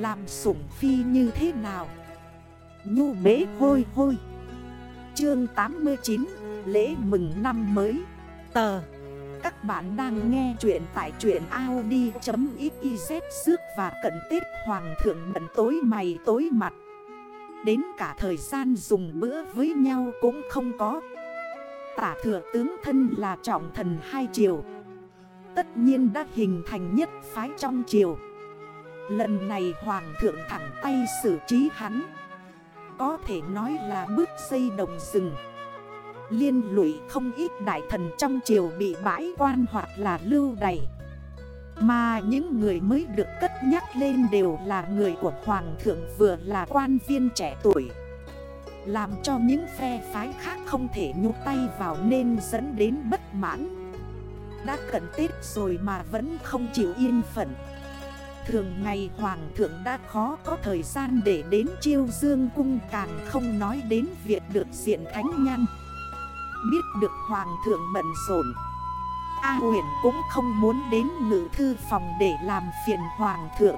Làm sủng phi như thế nào? Nhu bế hôi hôi. Chương 89 Lễ mừng năm mới. Tờ. Các bạn đang nghe chuyện tại chuyện Audi.xyz Xước và cận Tết Hoàng thượng bận tối mày tối mặt. Đến cả thời gian dùng bữa với nhau cũng không có. Tả thừa tướng thân là trọng thần hai triều. Tất nhiên đã hình thành nhất phái trong triều. Lần này hoàng thượng thẳng tay xử trí hắn. Có thể nói là bước xây đồng rừng. Liên lụy không ít đại thần trong triều bị bãi quan hoặc là lưu đày. Mà những người mới được cất nhắc lên đều là người của hoàng thượng vừa là quan viên trẻ tuổi. Làm cho những phe phái khác không thể nhúc tay vào nên dẫn đến bất mãn. Đã cận Tết rồi mà vẫn không chịu yên phận. Thường ngày Hoàng thượng đã khó có thời gian để đến chiêu dương cung, càng không nói đến việc được diện thánh nhân Biết được Hoàng thượng bận rộn, A huyền cũng không muốn đến ngự thư phòng để làm phiền Hoàng thượng.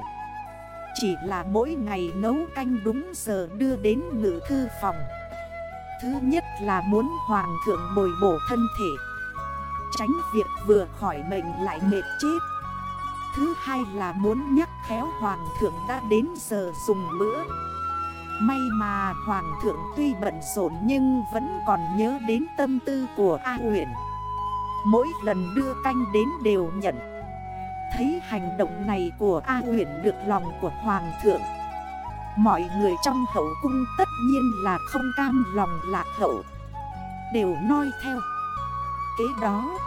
Chỉ là mỗi ngày nấu canh đúng giờ đưa đến ngự thư phòng. Thứ nhất là muốn Hoàng thượng bồi bổ thân thể, Tránh việc vừa khỏi bệnh lại mệt chết. Thứ hai là muốn nhắc khéo Hoàng thượng đã đến giờ dùng bữa. May mà Hoàng thượng tuy bận rộn nhưng vẫn còn nhớ đến tâm tư của A huyện Mỗi lần đưa canh đến đều nhận. Thấy hành động này của A huyện được lòng của Hoàng thượng. Mọi người trong hậu cung tất nhiên là không cam lòng lạc hậu. Đều noi theo. Kế đó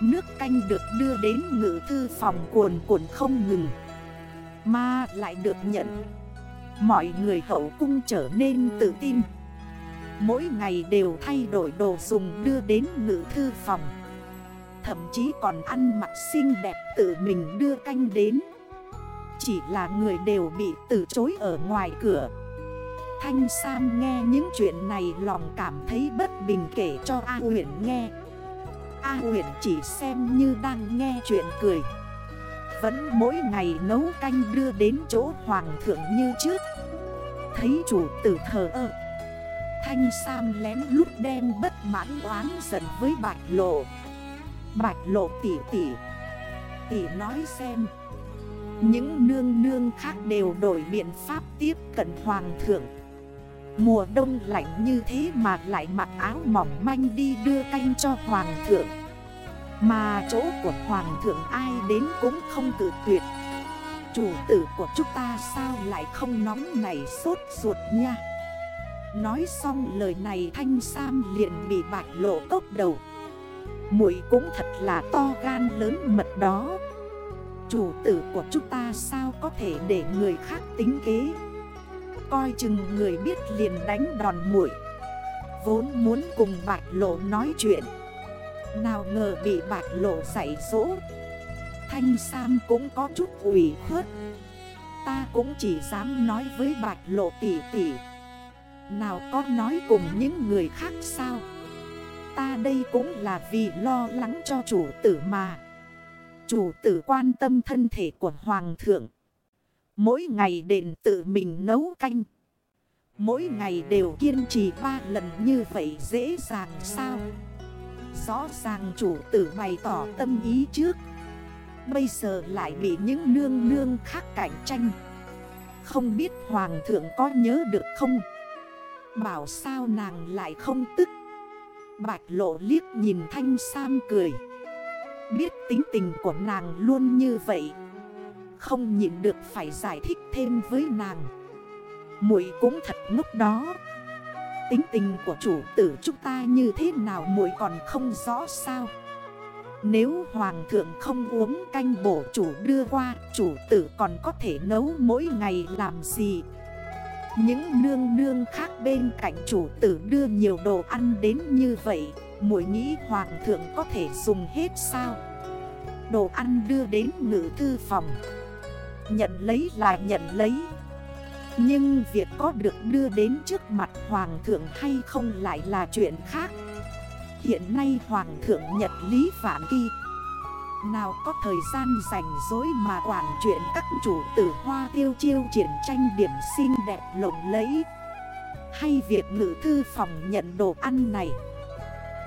Nước canh được đưa đến ngự thư phòng cuồn cuộn không ngừng, Mà lại được nhận. Mọi người hậu cung trở nên tự tin. Mỗi ngày đều thay đổi đồ dùng đưa đến ngự thư phòng. Thậm chí còn ăn mặc xinh đẹp tự mình đưa canh đến. Chỉ là người đều bị từ chối ở ngoài cửa. Thanh Sam nghe những chuyện này lòng cảm thấy bất bình kể cho A huyện nghe. A huyện chỉ xem như đang nghe chuyện cười. Vẫn mỗi ngày nấu canh đưa đến chỗ hoàng thượng như trước. Thấy chủ tử thờ ơ. Thanh Sam lén lút đem bất mãn oán giận với bạch lộ. Bạch lộ tỉ tỉ. Tỉ nói xem. Những nương nương khác đều đổi biện pháp tiếp cận hoàng thượng. Mùa đông lạnh như thế mà lại mặc áo mỏng manh đi đưa canh cho hoàng thượng. Mà chỗ của hoàng thượng ai đến cũng không tự tuyệt. Chủ tử của chúng ta sao lại không nóng này sốt ruột nha? Nói xong lời này Thanh Sam liền bị bạch lộ cốc đầu. Mũi cũng thật là to gan lớn mật đó. Chủ tử của chúng ta sao có thể để người khác tính kế? Coi chừng người biết liền đánh đòn mũi Vốn muốn cùng bạch lộ nói chuyện. Nào ngờ bị bạch lộ dạy dỗ. Thanh Sam cũng có chút ủy khuất. Ta cũng chỉ dám nói với bạch lộ tỷ tỷ Nào có nói cùng những người khác sao? Ta đây cũng là vì lo lắng cho chủ tử mà. Chủ tử quan tâm thân thể của Hoàng thượng. Mỗi ngày đền tự mình nấu canh. Mỗi ngày đều kiên trì ba lần như vậy dễ dàng sao? Rõ ràng chủ tử bày tỏ tâm ý trước. Bây giờ lại bị những nương nương khác cạnh tranh. Không biết hoàng thượng có nhớ được không? Bảo sao nàng lại không tức? Bạch lộ liếc nhìn thanh sam cười. Biết tính tình của nàng luôn như vậy. Không nhịn được phải giải thích thêm với nàng. Muội cũng thật ngốc đó. Tính tình của chủ tử chúng ta như thế nào muội còn không rõ sao? Nếu hoàng thượng không uống canh bổ chủ đưa qua, Chủ tử còn có thể nấu mỗi ngày làm gì? Những nương nương khác bên cạnh chủ tử đưa nhiều đồ ăn đến như vậy, muội nghĩ hoàng thượng có thể dùng hết sao? Đồ ăn đưa đến ngữ thư phòng. Nhận lấy là nhận lấy. Nhưng việc có được đưa đến trước mặt hoàng thượng hay không lại là chuyện khác. Hiện nay hoàng thượng nhật lý phản kỳ Nào có thời gian rảnh rỗi mà quản chuyện các chủ tử hoa tiêu chiêu triển tranh điểm xinh đẹp lộng lẫy. Hay việc ngự thư phòng nhận đồ ăn này.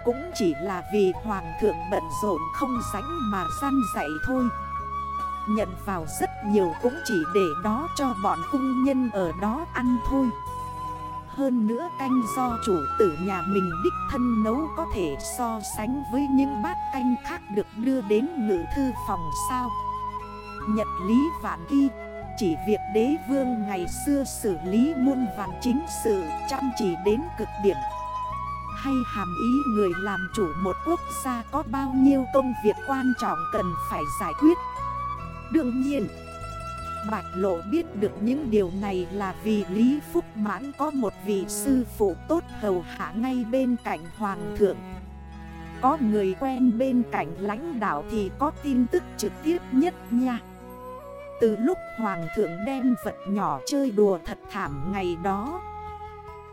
Cũng chỉ là vì hoàng thượng bận rộn không sánh mà gian dạy thôi. Nhận vào rất nhiều cũng chỉ để đó cho bọn cung nhân ở đó ăn thôi. Hơn nữa canh do chủ tử nhà mình đích thân nấu có thể so sánh với những bát canh khác được đưa đến ngự thư phòng sao. Nhật lý vạn ghi, Chỉ việc đế vương ngày xưa xử lý muôn vạn chính sự chăm chỉ đến cực điểm. Hay hàm ý người làm chủ một quốc gia có bao nhiêu công việc quan trọng cần phải giải quyết. Đương nhiên, Bạch Lộ biết được những điều này là vì Lý Phúc Mãn có một vị sư phụ tốt hầu hạ ngay bên cạnh Hoàng thượng. Có người quen bên cạnh lãnh đạo thì có tin tức trực tiếp nhất nha. Từ lúc Hoàng thượng đem vật nhỏ chơi đùa thật thảm ngày đó,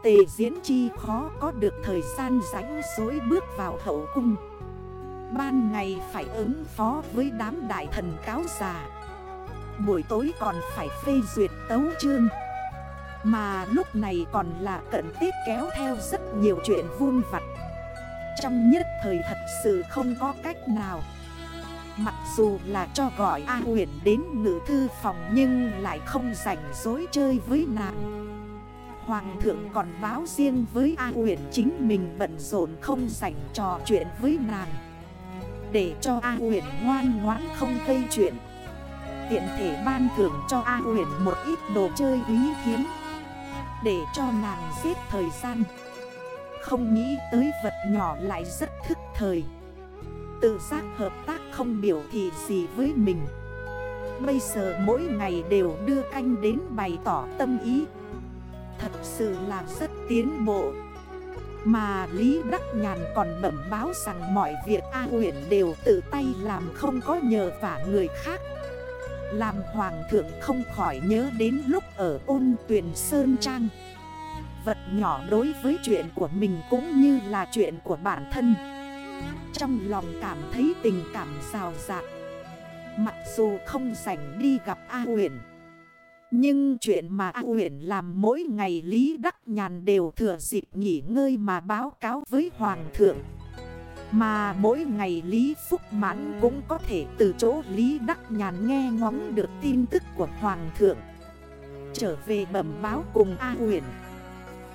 Tề diễn chi khó có được thời gian rảnh dối bước vào hậu cung Ban ngày phải ứng phó với đám đại thần cáo già. Buổi tối còn phải phê duyệt tấu chương. Mà lúc này còn là cận Tết kéo theo rất nhiều chuyện vun vặt. Trong nhất thời thật sự không có cách nào. Mặc dù là cho gọi A huyền đến ngữ thư phòng Nhưng lại không rảnh dối chơi với nàng. Hoàng thượng còn báo riêng với A huyền chính mình bận rộn không rảnh trò chuyện với nàng. Để cho A huyền ngoan ngoãn không gây chuyện. Tiện thể ban thưởng cho A huyền một ít đồ chơi quý hiếm, Để cho nàng giết thời gian. Không nghĩ tới vật nhỏ lại rất thức thời. Tự giác hợp tác không biểu thị gì với mình. Bây giờ mỗi ngày đều đưa canh đến bày tỏ tâm ý. Thật sự là rất tiến bộ. Mà Lý Đắc Nhàn còn bẩm báo rằng mọi việc A huyền đều tự tay làm không có nhờ vả người khác. Làm hoàng thượng không khỏi nhớ đến lúc ở ôn tuyển Sơn Trang. Vật nhỏ đối với chuyện của mình cũng như là chuyện của bản thân. Trong lòng cảm thấy tình cảm rào rạc. Mặc dù không rảnh đi gặp A huyền nhưng chuyện mà A huyền làm mỗi ngày Lý Đắc Nhàn đều thừa dịp nghỉ ngơi mà báo cáo với Hoàng thượng. Mà mỗi ngày Lý Phúc Mãn cũng có thể từ chỗ Lý Đắc Nhàn nghe ngóng được tin tức của Hoàng thượng. Trở về bẩm báo cùng A huyền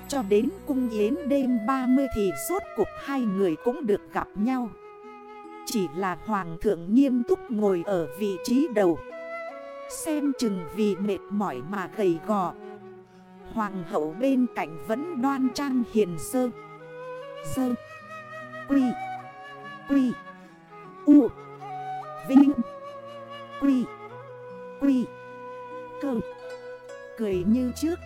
Cho đến cung yến đêm 30 thì suốt cuộc hai người cũng được gặp nhau. Chỉ là Hoàng thượng nghiêm túc ngồi ở vị trí đầu. Xem chừng vì mệt mỏi mà gầy gò. Hoàng hậu bên cạnh vẫn đoan trang hiền sơ. Sơ. Quy. Quy. U. Vinh. Quy. Quy. Cơ. Cười như trước.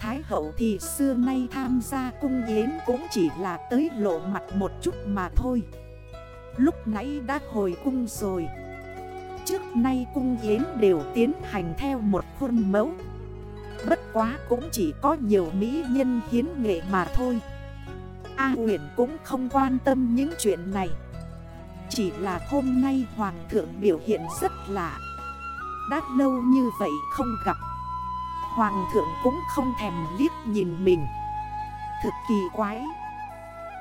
Thái hậu thì xưa nay tham gia cung yến cũng chỉ là tới lộ mặt một chút mà thôi. Lúc nãy đã hồi cung rồi. Trước nay cung yến đều tiến hành theo một khuôn mẫu. Bất quá cũng chỉ có nhiều mỹ nhân hiến nghệ mà thôi. A nguyễn cũng không quan tâm những chuyện này. Chỉ là hôm nay hoàng thượng biểu hiện rất lạ. Đã lâu như vậy không gặp. Hoàng thượng cũng không thèm liếc nhìn mình. Thực kỳ quái.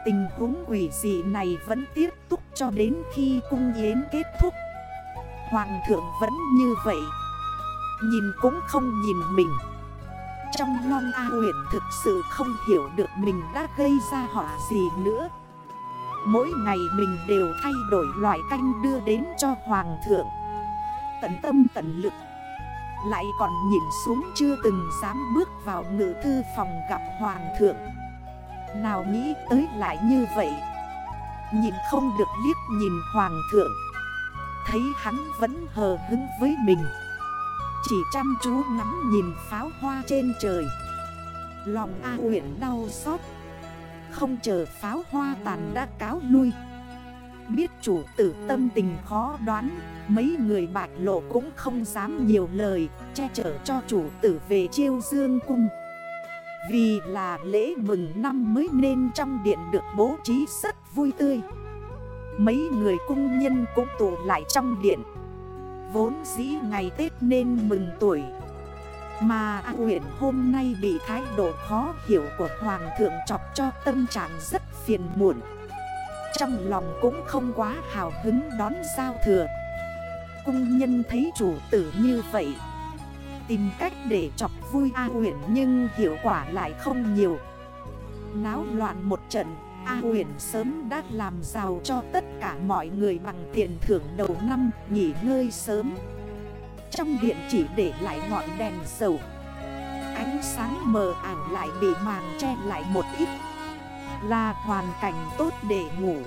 Tình huống quỷ dị này vẫn tiếp tục cho đến khi cung yến kết thúc. Hoàng thượng vẫn như vậy. Nhìn cũng không nhìn mình. Trong non A huyền thực sự không hiểu được mình đã gây ra họa gì nữa. Mỗi ngày mình đều thay đổi loại canh đưa đến cho Hoàng thượng. Tận tâm tận lực. Lại còn nhìn xuống chưa từng dám bước vào ngữ thư phòng gặp Hoàng thượng. Nào nghĩ tới lại như vậy. Nhìn không được liếc nhìn Hoàng thượng. Thấy hắn vẫn hờ hứng với mình. Chỉ chăm chú ngắm nhìn pháo hoa trên trời. Lòng A huyện đau xót. Không chờ pháo hoa tàn đã cáo lui. Biết chủ tử tâm tình khó đoán, Mấy người bạch lộ cũng không dám nhiều lời, Che chở cho chủ tử về chiêu dương cung. Vì là lễ mừng năm mới nên trong điện được bố trí rất vui tươi. Mấy người cung nhân cũng tụ lại trong điện. Vốn dĩ ngày Tết nên mừng tuổi. Mà A huyện hôm nay bị thái độ khó hiểu của Hoàng thượng chọc cho tâm trạng rất phiền muộn. Trong lòng cũng không quá hào hứng đón giao thừa. Cung nhân thấy chủ tử như vậy. Tìm cách để chọc vui A huyện nhưng hiệu quả lại không nhiều. Náo loạn một trận A huyền sớm đã làm giàu cho tất cả mọi người bằng tiền thưởng đầu năm, nghỉ ngơi sớm. Trong điện chỉ để lại ngọn đèn dầu. Ánh sáng mờ ảo lại bị màng che lại một ít. Là hoàn cảnh tốt để ngủ.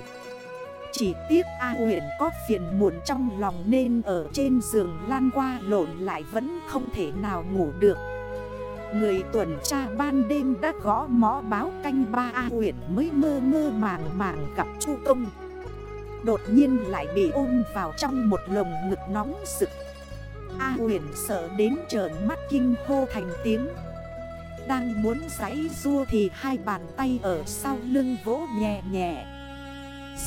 Chỉ tiếc A huyền có phiền muộn trong lòng nên ở trên giường lan qua lộn lại vẫn không thể nào ngủ được. Người tuần tra ban đêm đã gõ mõ báo canh ba A huyện mới mơ mơ màng màng gặp Chu Công. Đột nhiên lại bị ôm vào trong một lồng ngực nóng sực A huyện sợ đến trởn mắt kinh hô thành tiếng. Đang muốn giấy rua thì hai bàn tay ở sau lưng vỗ nhẹ nhẹ.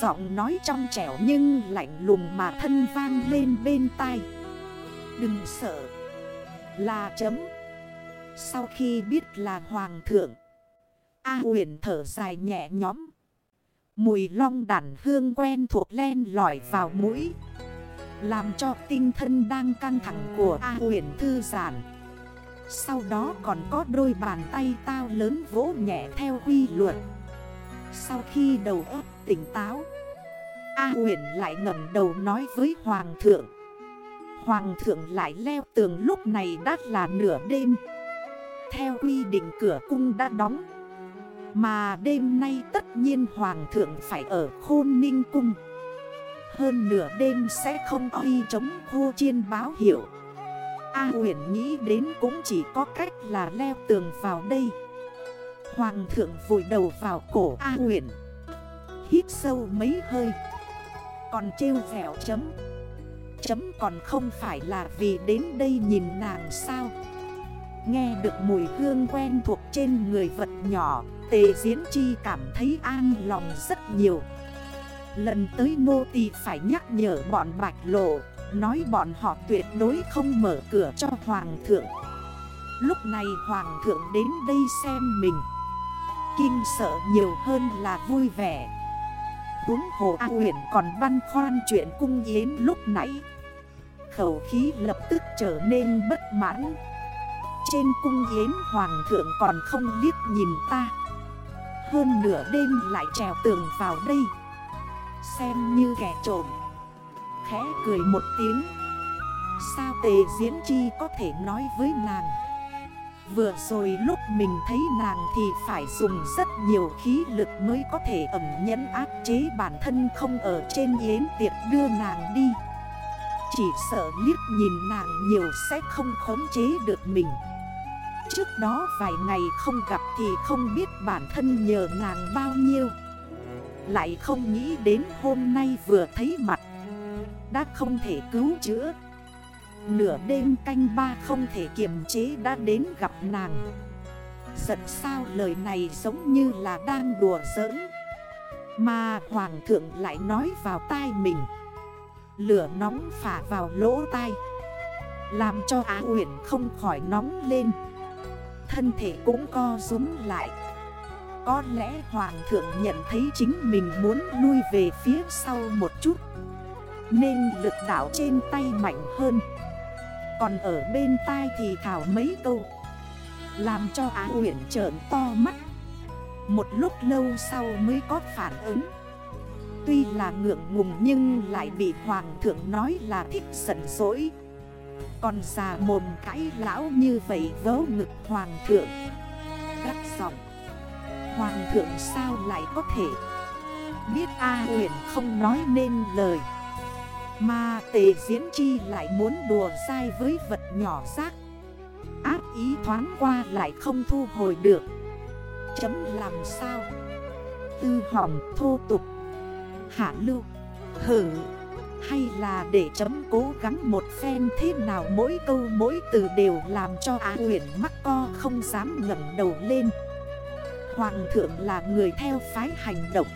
Giọng nói trong trẻo nhưng lạnh lùng mà thân vang lên bên tai. Đừng sợ. Là chấm sau khi biết là hoàng thượng, A huyền thở dài nhẹ nhõm. Mùi long đàn hương quen thuộc len lỏi vào mũi, Làm cho tinh thần đang căng thẳng của A huyền thư giãn. Sau đó còn có đôi bàn tay tao lớn vỗ nhẹ theo quy luật. Sau khi đầu óc tỉnh táo, A huyền lại ngẩng đầu nói với Hoàng thượng. Hoàng thượng lại leo tường lúc này đã là nửa đêm theo quy định cửa cung đã đóng. Mà đêm nay tất nhiên hoàng thượng phải ở khôn ninh cung. Hơn nửa đêm sẽ không uy chống hô chiên báo hiệu. A huyền nghĩ đến cũng chỉ có cách là leo tường vào đây. Hoàng thượng vùi đầu vào cổ A huyền Hít sâu mấy hơi, Còn trêu vẻo chấm. Chấm còn không phải là vì đến đây nhìn nàng sao? Nghe được mùi hương quen thuộc trên người vật nhỏ, Tề Diễn Chi cảm thấy an lòng rất nhiều. Lần tới nô tỳ phải nhắc nhở bọn bạch lộ, Nói bọn họ tuyệt đối không mở cửa cho hoàng thượng. Lúc này hoàng thượng đến đây xem mình. Kinh sợ nhiều hơn là vui vẻ. Húng hồ A huyền còn băn khoan chuyện cung yến lúc nãy. Khẩu khí lập tức trở nên bất mãn trên cung yến hoàng thượng còn không liếc nhìn ta. Hơn nửa đêm lại trèo tường vào đây. Xem như kẻ trộm. Khẽ cười một tiếng. Sao tề diễn chi có thể nói với nàng? Vừa rồi lúc mình thấy nàng thì phải dùng rất nhiều khí lực mới có thể ẩm nhẫn áp chế bản thân không ở trên yến tiệc đưa nàng đi. Chỉ sợ liếc nhìn nàng nhiều sẽ không khống chế được mình. Trước đó vài ngày không gặp thì không biết bản thân nhờ nàng bao nhiêu. Lại không nghĩ đến hôm nay vừa thấy mặt. Đã không thể cứu chữa. Nửa đêm canh ba không thể kiềm chế đã đến gặp nàng. Giận sao lời này giống như là đang đùa giỡn. Mà hoàng thượng lại nói vào tai mình. Lửa nóng phả vào lỗ tai. Làm cho Á Uyển không khỏi nóng lên thân thể cũng co rúm lại. Có lẽ Hoàng thượng nhận thấy chính mình muốn lui về phía sau một chút. Nên lực đảo trên tay mạnh hơn. Còn ở bên tai thì thảo mấy câu. Làm cho Á huyện trợn to mắt. Một lúc lâu sau mới có phản ứng. Tuy là ngượng ngùng nhưng lại bị Hoàng thượng nói là thích giận dỗi còn già mồm cãi lão như vậy vớ ngực hoàng thượng. Gắt giọng. Hoàng thượng sao lại có thể? Biết A huyền không nói nên lời. Mà tề diễn chi lại muốn đùa sai với vật nhỏ xác Áp ý thoáng qua lại không thu hồi được. Chấm làm sao? Tư hỏng thô tục. Hạ lưu. Hử hay là để chấm cố gắng một phen thế nào? Mỗi câu, mỗi từ đều làm cho Á huyền mắc co, không dám ngẩng đầu lên. Hoàng thượng là người theo phái hành động.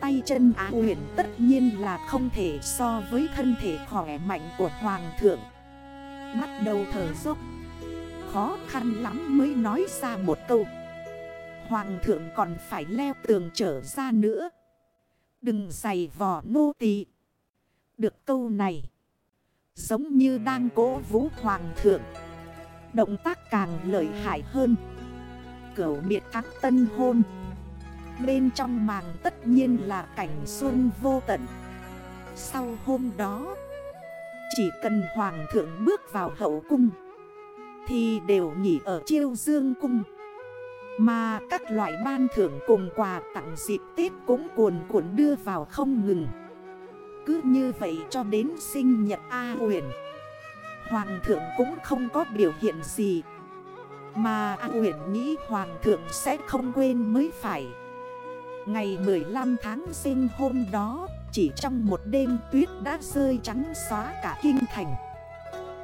Tay chân á huyền tất nhiên là không thể so với thân thể khỏe mạnh của hoàng thượng. Bắt đầu thở dốc. Khó khăn lắm mới nói ra một câu. Hoàng thượng còn phải leo tường trở ra nữa. Đừng giày vò nô tỳ. Được câu này. Giống như đang cố vũ hoàng thượng. Động tác càng lợi hại hơn. Cửu biệt thắng tân hôn. Bên trong màng tất nhiên là cảnh xuân vô tận. Sau hôm đó, Chỉ cần hoàng thượng bước vào hậu cung, Thì đều nghỉ ở chiêu dương cung. Mà các loại ban thưởng cùng quà tặng dịp Tết cũng cuồn cuộn đưa vào không ngừng. Cứ như vậy cho đến sinh nhật A huyền Hoàng thượng cũng không có biểu hiện gì. Mà A huyền nghĩ hoàng thượng sẽ không quên mới phải. Ngày 15 tháng sinh hôm đó, Chỉ trong một đêm tuyết đã rơi trắng xóa cả kinh thành.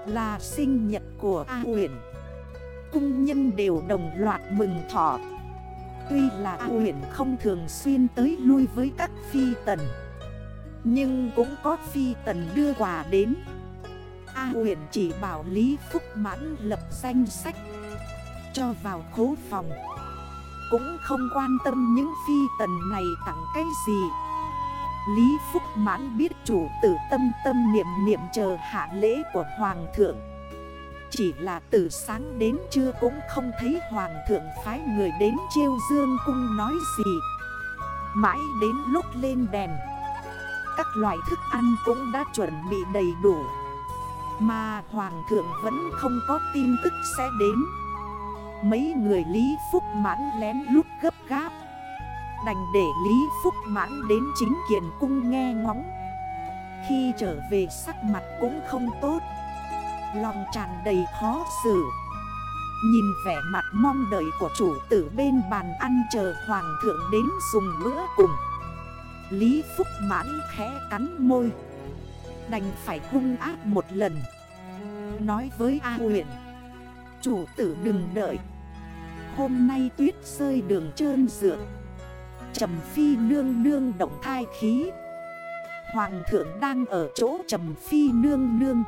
Là sinh nhật của A huyền Cung nhân đều đồng loạt mừng thọ. Tuy là A huyền không thường xuyên tới lui với các phi tần nhưng cũng có phi tần đưa quà đến. A huyền chỉ bảo Lý Phúc Mãn lập danh sách Cho vào khố phòng. Cũng không quan tâm những phi tần này tặng cái gì. Lý Phúc Mãn biết chủ tử tâm tâm niệm niệm chờ hạ lễ của Hoàng thượng. Chỉ là từ sáng đến trưa cũng không thấy Hoàng thượng phái người đến chiêu dương cung nói gì. Mãi đến lúc lên đèn các loại thức ăn cũng đã chuẩn bị đầy đủ. Mà Hoàng thượng vẫn không có tin tức sẽ đến. Mấy người Lý Phúc mãn lén lút gấp gáp. Đành để Lý Phúc mãn đến chính kiện cung nghe ngóng. Khi trở về sắc mặt cũng không tốt. Lòng tràn đầy khó xử. Nhìn vẻ mặt mong đợi của chủ tử bên bàn ăn chờ hoàng thượng đến dùng bữa cùng. Lý Phúc mãn khẽ cắn môi. Đành phải hung ác một lần. Nói với A huyện Chủ tử đừng đợi. Hôm nay tuyết rơi đường trơn dược Trầm phi nương nương động thai khí. Hoàng thượng đang ở chỗ trầm phi nương nương.